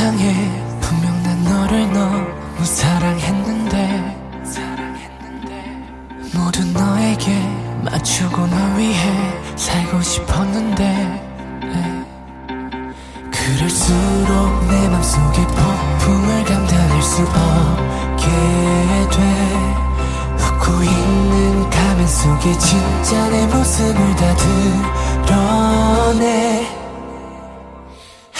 이상해 분명 난 너를 너무 사랑했는데. 모두 너에게 맞추고 널 위해 살고 싶었는데. 네. 그럴수록 내 맘속에 폭풍을 감당할 수 없게 돼. 웃고 있는 가면 속에 진짜 내 모습을 다 드러내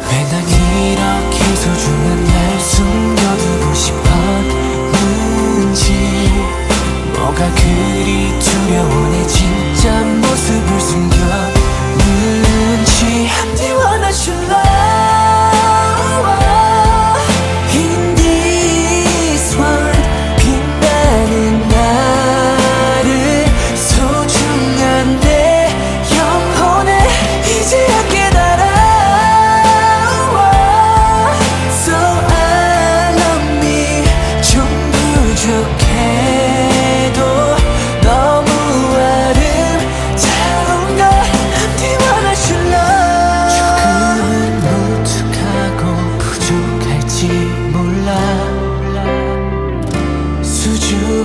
왜 난 이렇게 소중한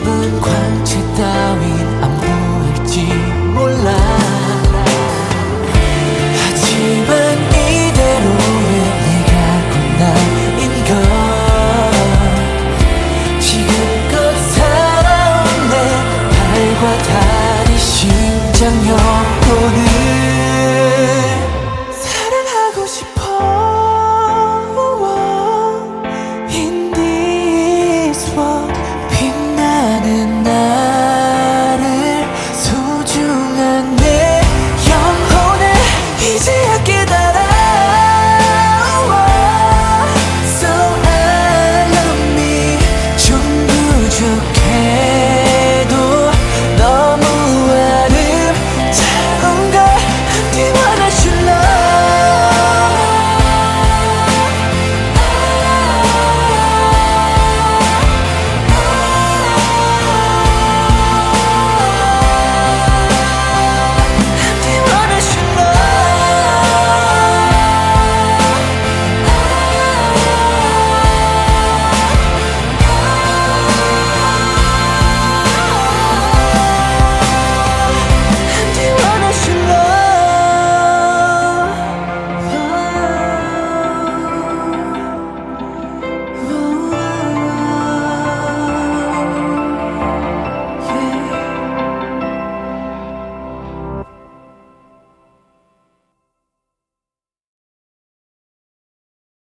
좁은 광채 따윈 안 보일지 몰라. 하지만 이대로의 내가 끝나인 걸 지금껏 살아온 내 발과 다리 심장 여보는